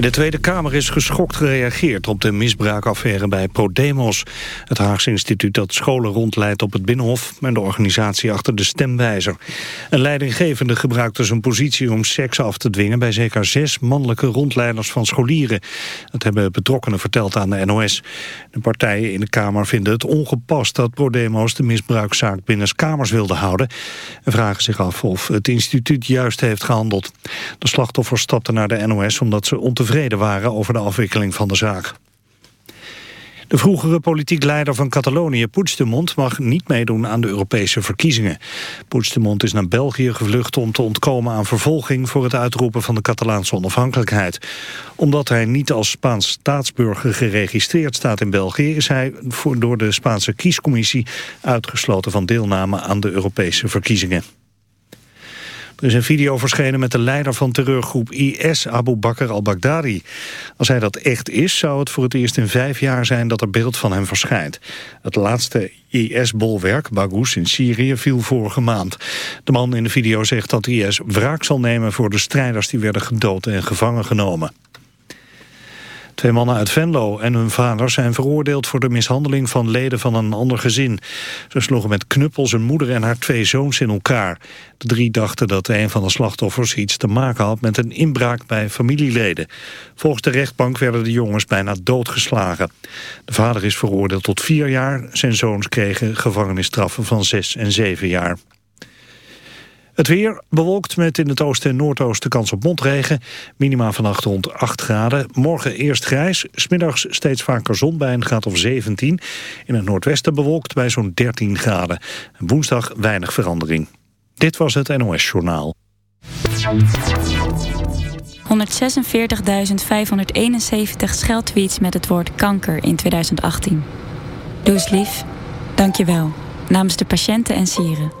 De Tweede Kamer is geschokt gereageerd op de misbruikaffaire bij ProDemos. Het Haagse instituut dat scholen rondleidt op het Binnenhof... en de organisatie achter de stemwijzer. Een leidinggevende gebruikte zijn positie om seks af te dwingen... bij zeker zes mannelijke rondleiders van scholieren. Dat hebben betrokkenen verteld aan de NOS. De partijen in de Kamer vinden het ongepast dat ProDemos... de misbruikzaak binnen kamers wilde houden... en vragen zich af of het instituut juist heeft gehandeld. De slachtoffers stapten naar de NOS omdat ze ontevreden waren over de afwikkeling van de zaak. De vroegere politiek leider van Catalonië, Puigdemont, mag niet meedoen aan de Europese verkiezingen. Puigdemont is naar België gevlucht om te ontkomen aan vervolging voor het uitroepen van de Catalaanse onafhankelijkheid. Omdat hij niet als Spaans staatsburger geregistreerd staat in België, is hij door de Spaanse kiescommissie uitgesloten van deelname aan de Europese verkiezingen. Er is een video verschenen met de leider van terreurgroep IS, Abu Bakr al-Baghdadi. Als hij dat echt is, zou het voor het eerst in vijf jaar zijn dat er beeld van hem verschijnt. Het laatste IS-bolwerk, Baghouz in Syrië, viel vorige maand. De man in de video zegt dat IS wraak zal nemen voor de strijders die werden gedood en gevangen genomen. Twee mannen uit Venlo en hun vader zijn veroordeeld voor de mishandeling van leden van een ander gezin. Ze sloegen met knuppels een moeder en haar twee zoons in elkaar. De drie dachten dat een van de slachtoffers iets te maken had met een inbraak bij familieleden. Volgens de rechtbank werden de jongens bijna doodgeslagen. De vader is veroordeeld tot vier jaar. Zijn zoons kregen gevangenisstraffen van zes en zeven jaar. Het weer bewolkt met in het oosten en noordoosten kans op mondregen. Minima vannacht rond 8 graden. Morgen eerst grijs, smiddags steeds vaker zon bij een graad of 17. In het noordwesten bewolkt bij zo'n 13 graden. woensdag weinig verandering. Dit was het NOS Journaal. 146.571 scheldtweets met het woord kanker in 2018. Doe lief. Dank je wel. Namens de patiënten en sieren.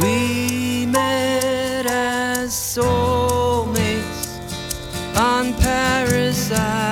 We met as soulmates on Paradise.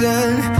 feeling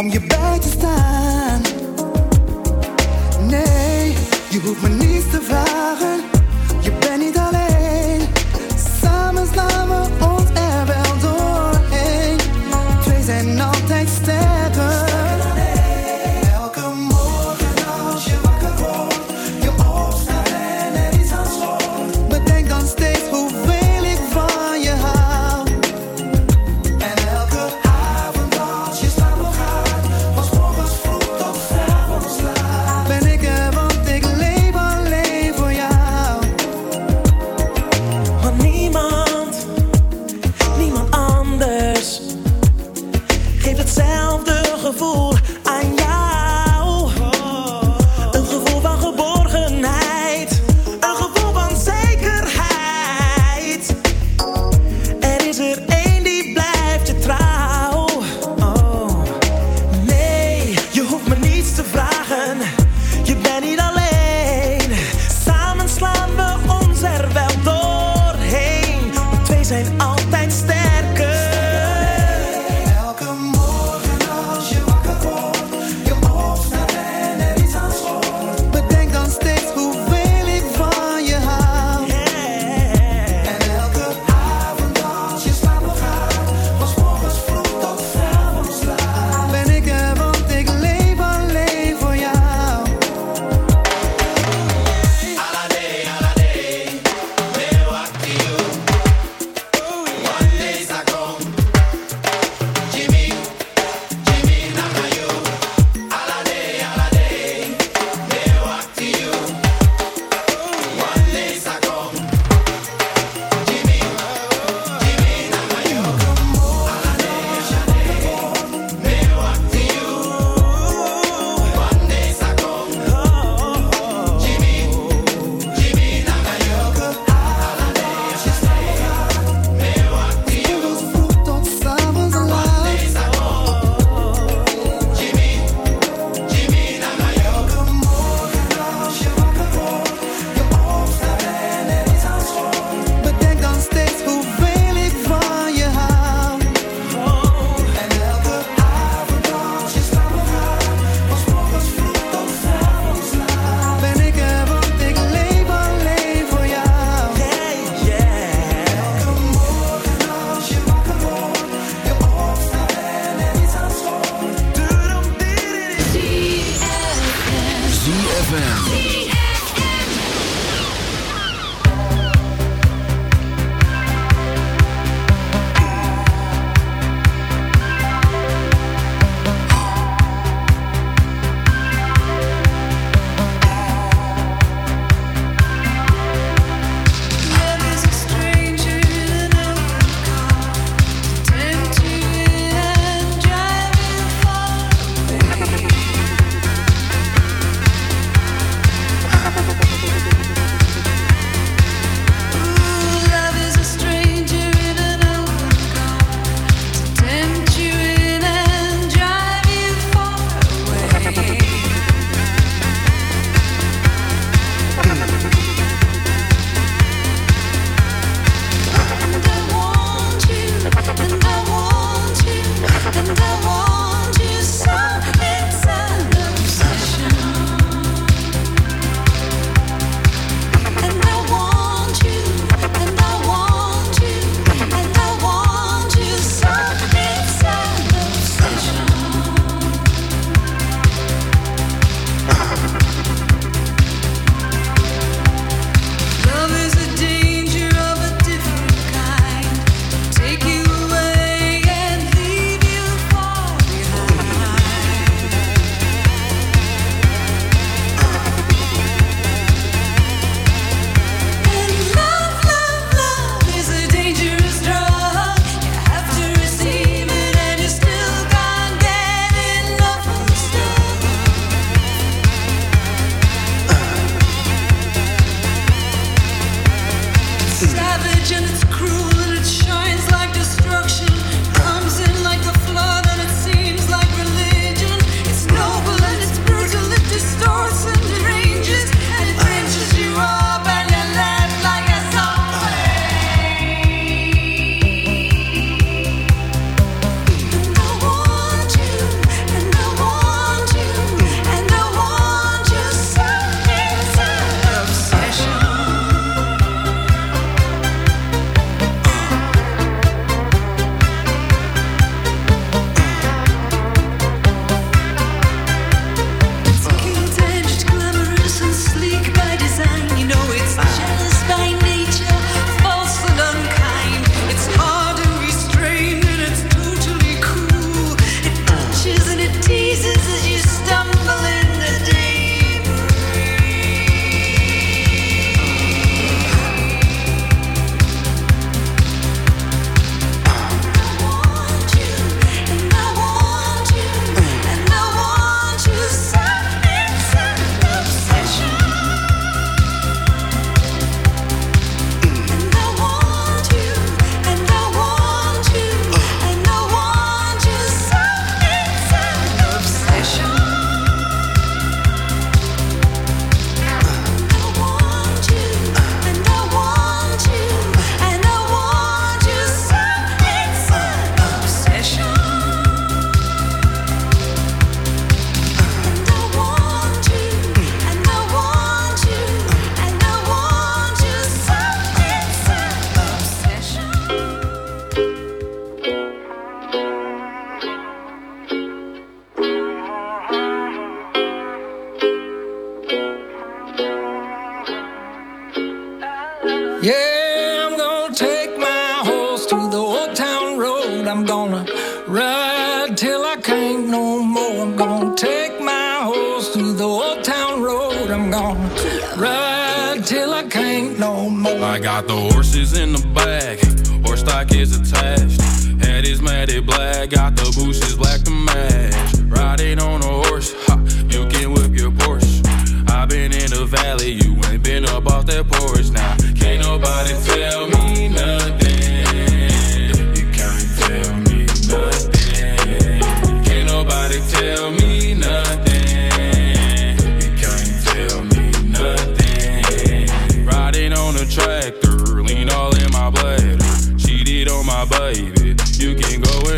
I'm your best.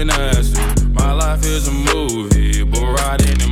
nasty. My life is a movie, but riding in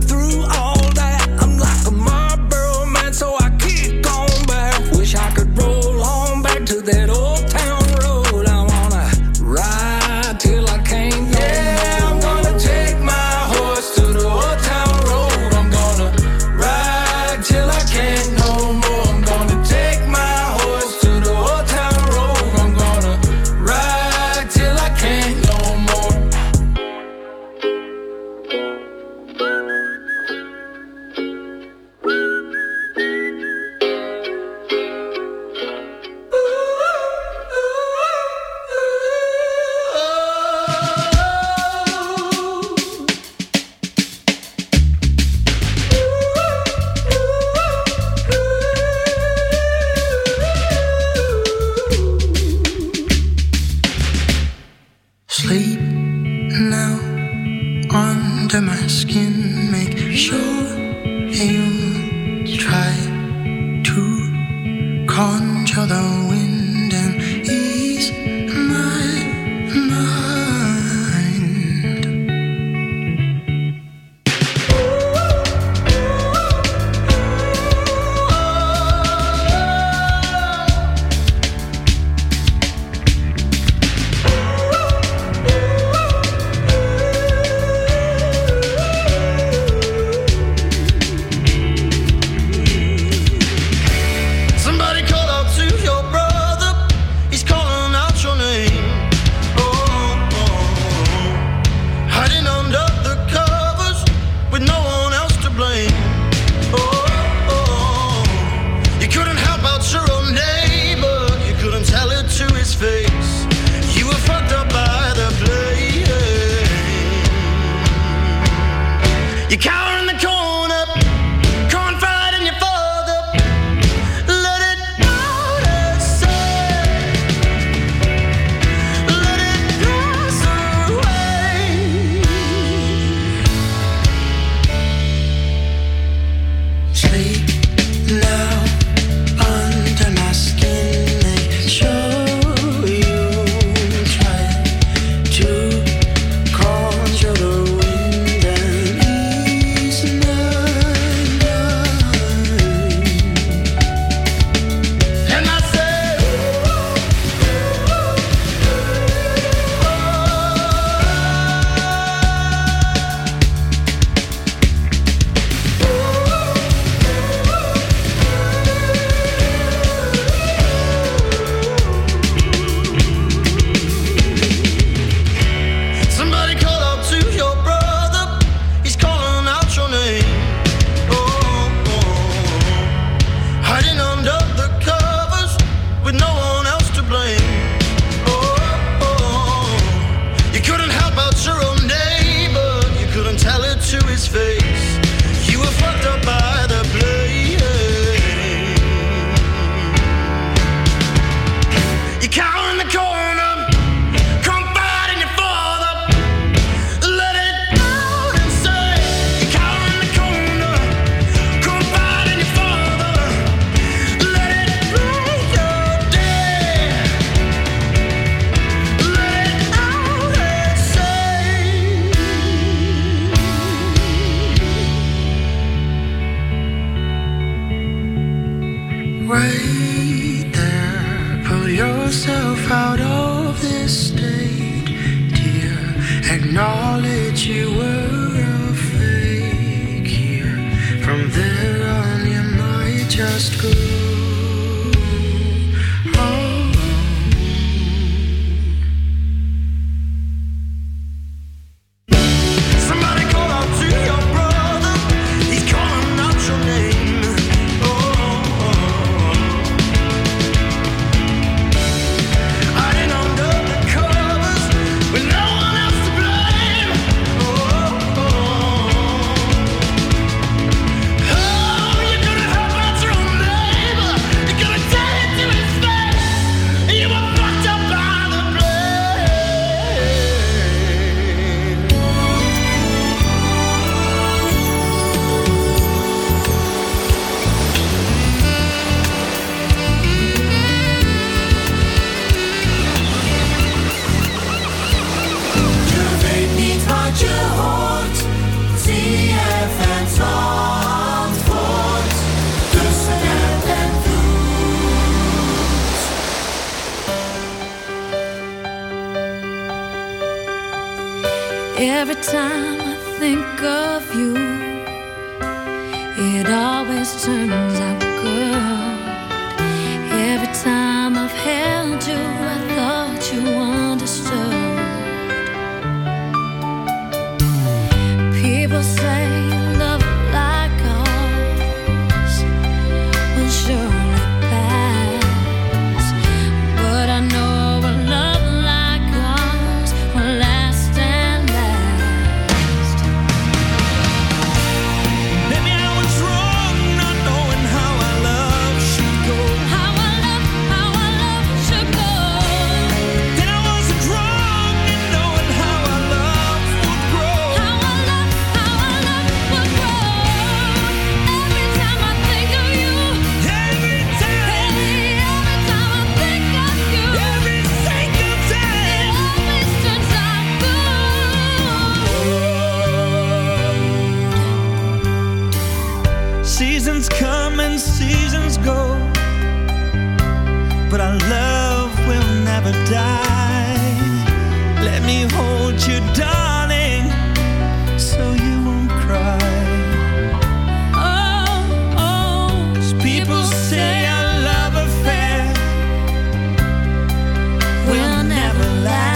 will never last,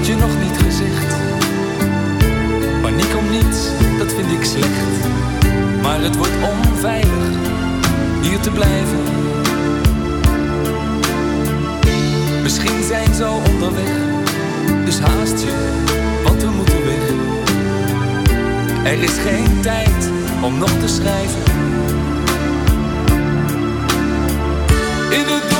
het je nog niet gezegd. Paniek om niets, dat vind ik slecht. Maar het wordt onveilig hier te blijven. Misschien zijn ze onderweg, dus haast je, want we moeten weg. Er is geen tijd om nog te schrijven. In het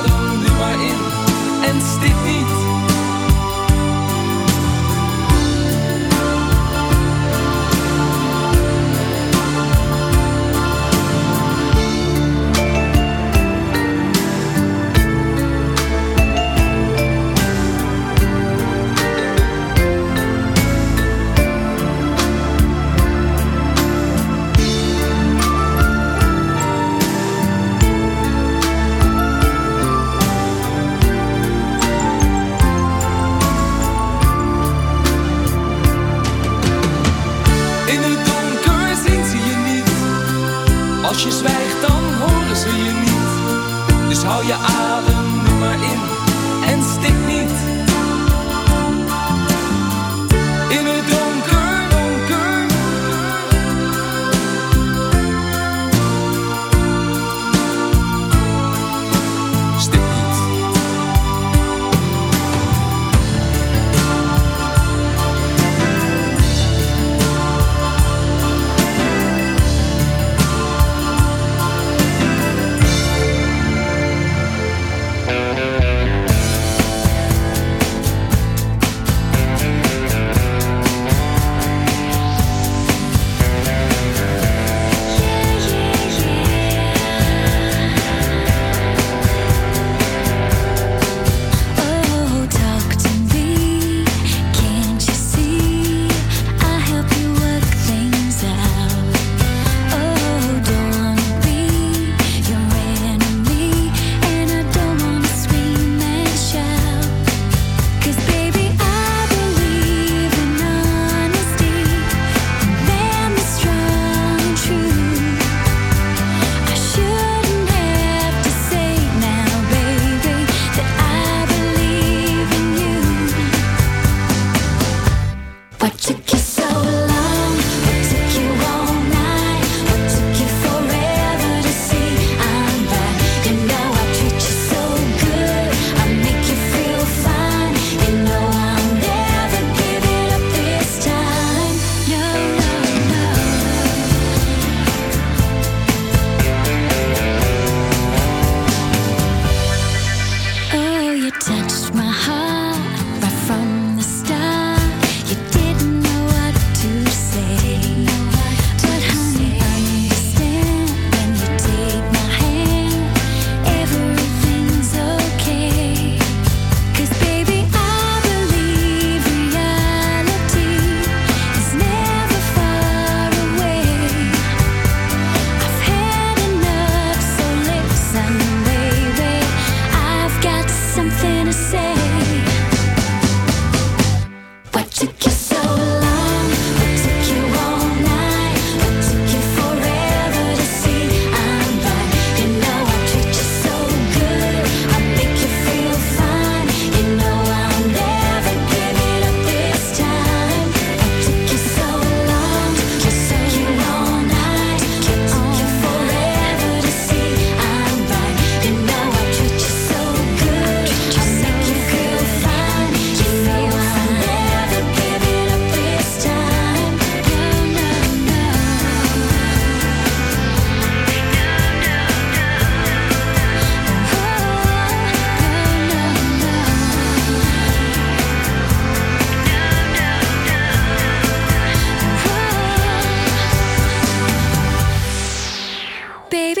baby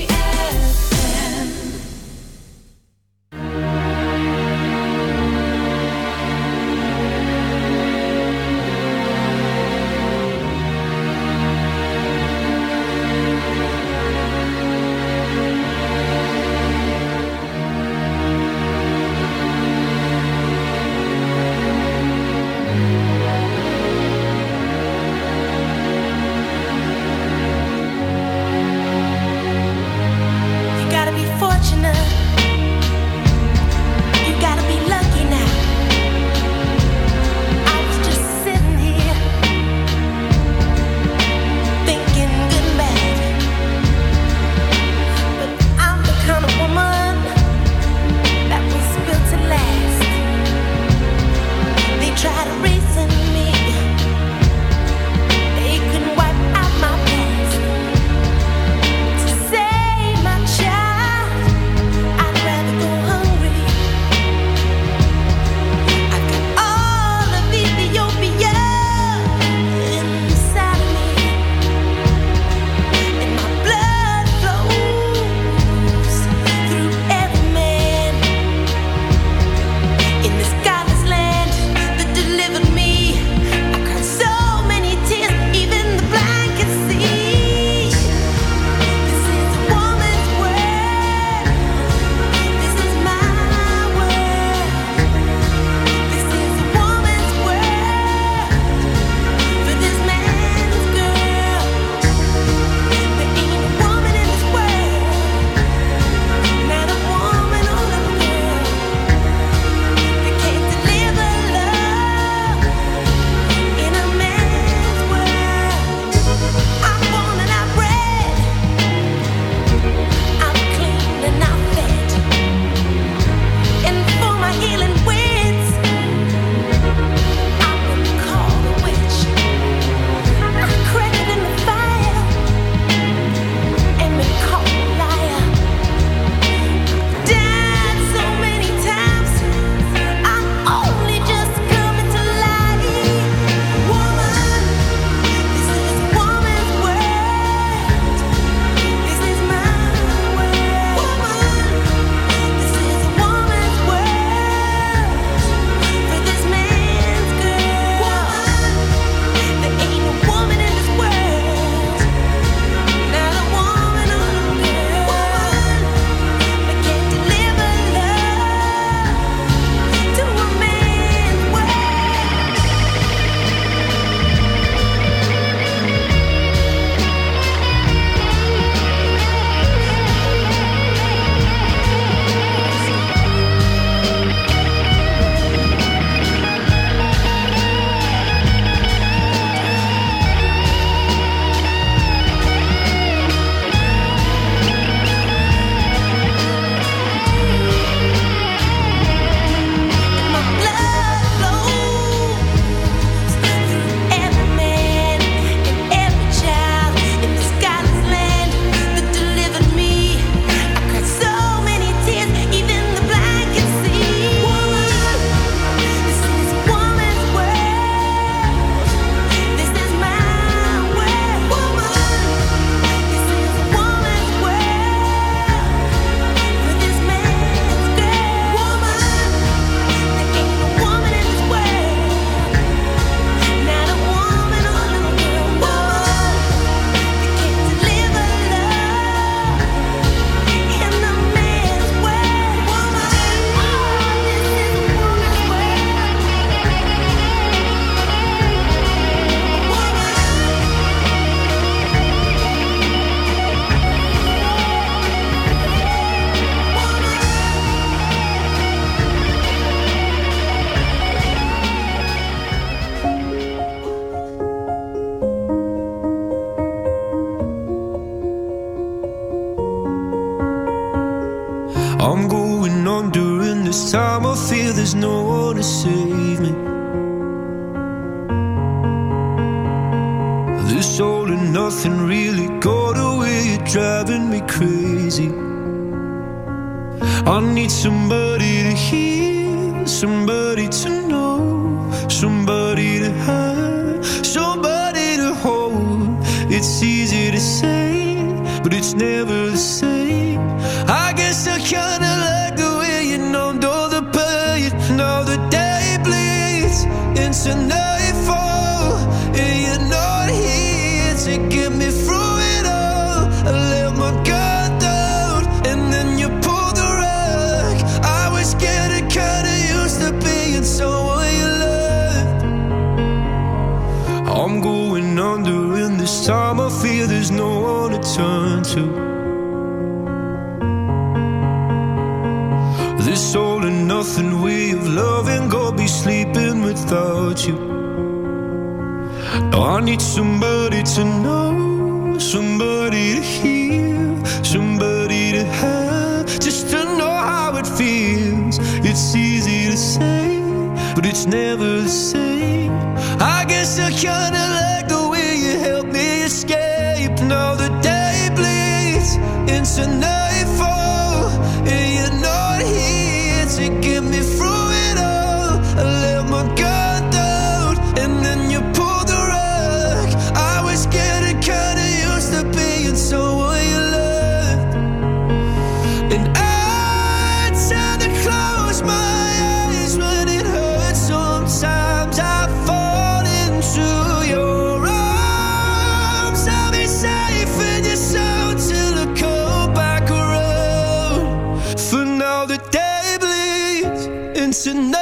içindesin de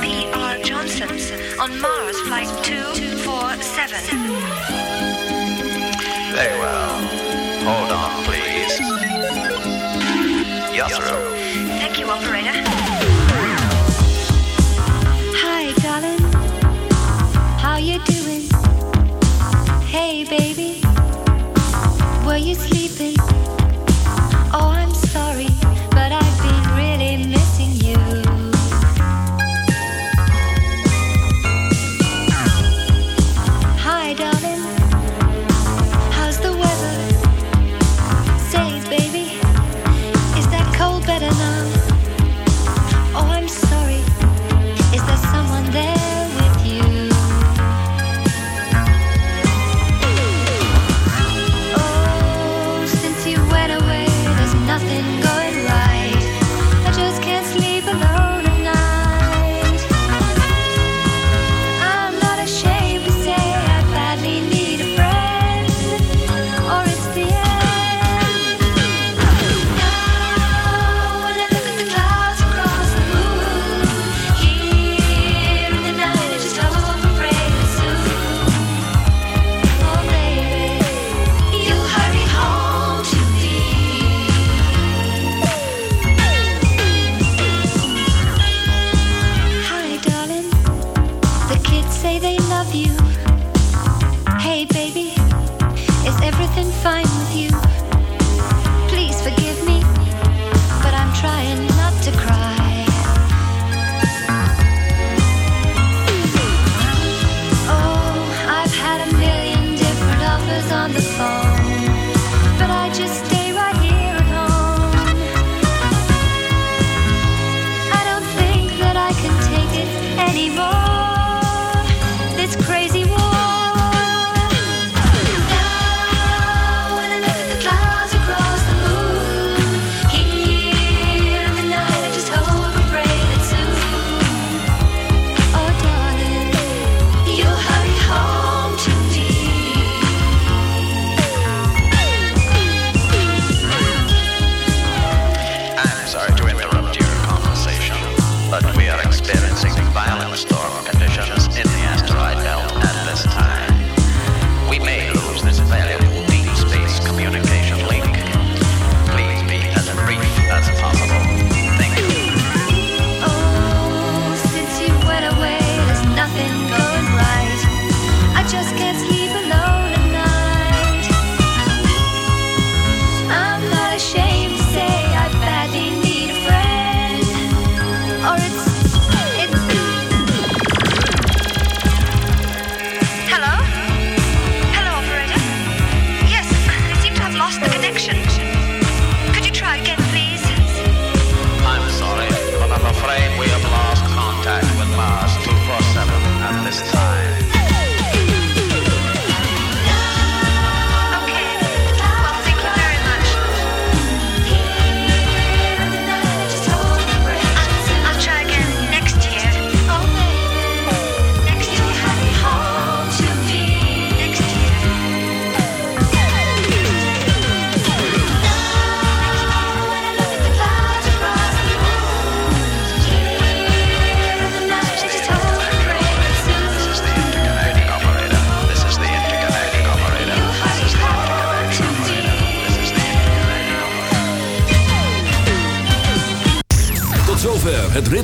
P.R. Johnson on Mars